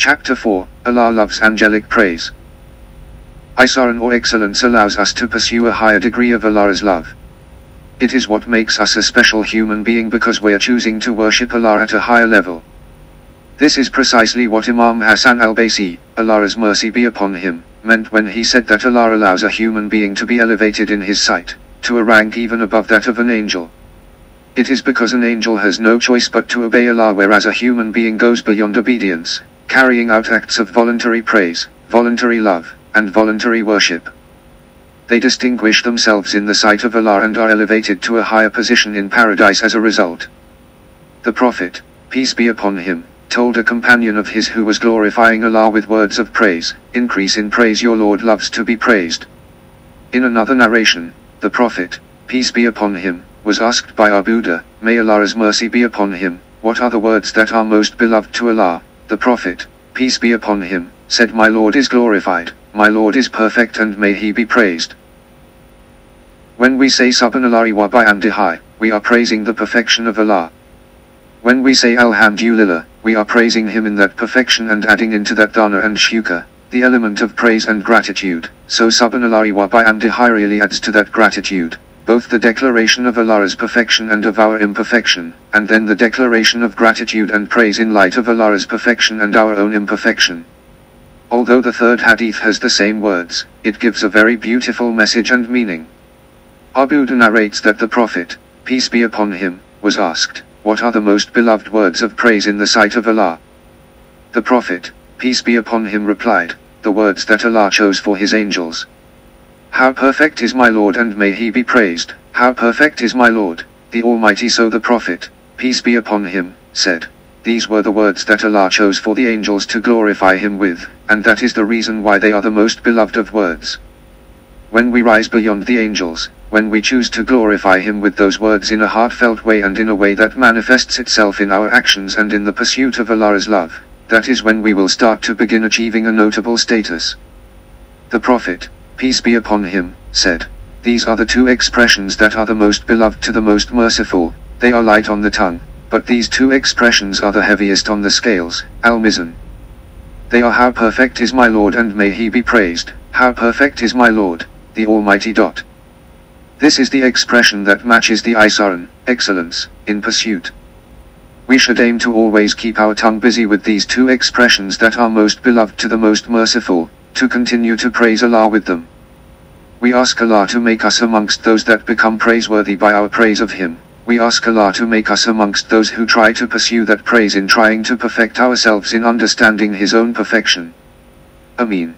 Chapter 4 Allah loves angelic praise. Ihsan or excellence allows us to pursue a higher degree of Allah's love. It is what makes us a special human being because we are choosing to worship Allah at a higher level. This is precisely what Imam Hassan al-Basri, Allah's mercy be upon him, meant when he said that Allah allows a human being to be elevated in his sight, to a rank even above that of an angel. It is because an angel has no choice but to obey Allah whereas a human being goes beyond obedience, carrying out acts of voluntary praise, voluntary love, and voluntary worship. They distinguish themselves in the sight of Allah and are elevated to a higher position in paradise as a result. The Prophet, peace be upon him, told a companion of his who was glorifying Allah with words of praise, Increase in praise your Lord loves to be praised. In another narration, the Prophet, peace be upon him, was asked by Abu Dharr, may Allah's mercy be upon him, what are the words that are most beloved to Allah? The Prophet, peace be upon him, said my Lord is glorified, my Lord is perfect and may he be praised. When we say Subhanallah wa bihamdihi, we are praising the perfection of Allah. When we say Alhamdulillah, we are praising Him in that perfection and adding into that thana and shukr, the element of praise and gratitude, so Subhanallah wa bihamdihi really adds to that gratitude, both the declaration of Allah's perfection and of our imperfection, and then the declaration of gratitude and praise in light of Allah's perfection and our own imperfection. Although the third hadith has the same words, it gives a very beautiful message and meaning. Abu narrates that the Prophet, peace be upon him, was asked, what are the most beloved words of praise in the sight of Allah? The Prophet, peace be upon him replied, the words that Allah chose for his angels. How perfect is my Lord and may he be praised, how perfect is my Lord, the Almighty so the Prophet, peace be upon him, said, these were the words that Allah chose for the angels to glorify him with, and that is the reason why they are the most beloved of words. When we rise beyond the angels, when we choose to glorify Him with those words in a heartfelt way and in a way that manifests itself in our actions and in the pursuit of Allah's love, that is when we will start to begin achieving a notable status. The Prophet, peace be upon him, said, These are the two expressions that are the most beloved to the most merciful, they are light on the tongue, but these two expressions are the heaviest on the scales, Al-Mizan. They are how perfect is my Lord and may he be praised, how perfect is my Lord, the Almighty. Dot. This is the expression that matches the Ihsan, excellence, in pursuit. We should aim to always keep our tongue busy with these two expressions that are most beloved to the most merciful, to continue to praise Allah with them. We ask Allah to make us amongst those that become praiseworthy by our praise of Him. We ask Allah to make us amongst those who try to pursue that praise in trying to perfect ourselves in understanding His own perfection. Ameen.